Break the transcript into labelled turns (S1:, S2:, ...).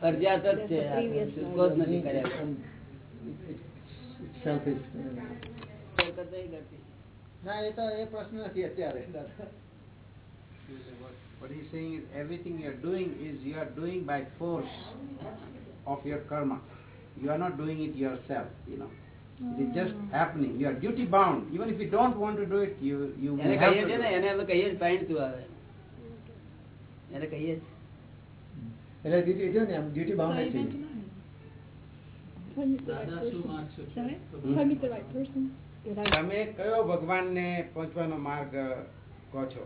S1: ફરજિયાત જ છે
S2: That's the previous
S1: ચૂકો જ નથી કર્યા
S3: સેલ્ફિશ
S1: હરકત નહીં કરતી.
S3: ના એ તો એ પ્રશ્ન નથી અત્યારે
S4: What, what he's saying is everything you are doing is you are doing by force of your karma. You are not doing it yourself, you know. It is just happening. You are duty bound. Even if you don't want to do it, you you
S1: એને
S4: have
S1: કહીએ
S4: to
S1: છીએ
S4: do
S1: ને
S4: it.
S1: એને અમે કહીએ જ પાણીતું આવે એને કહીએ જ.
S3: એટલે ડ્યુટી જો ને આમ ડ્યુટી બાઉન્ડ નથી
S4: તમે કયો ભગવાન ને પહોંચવાનો માર્ગ કહો છો?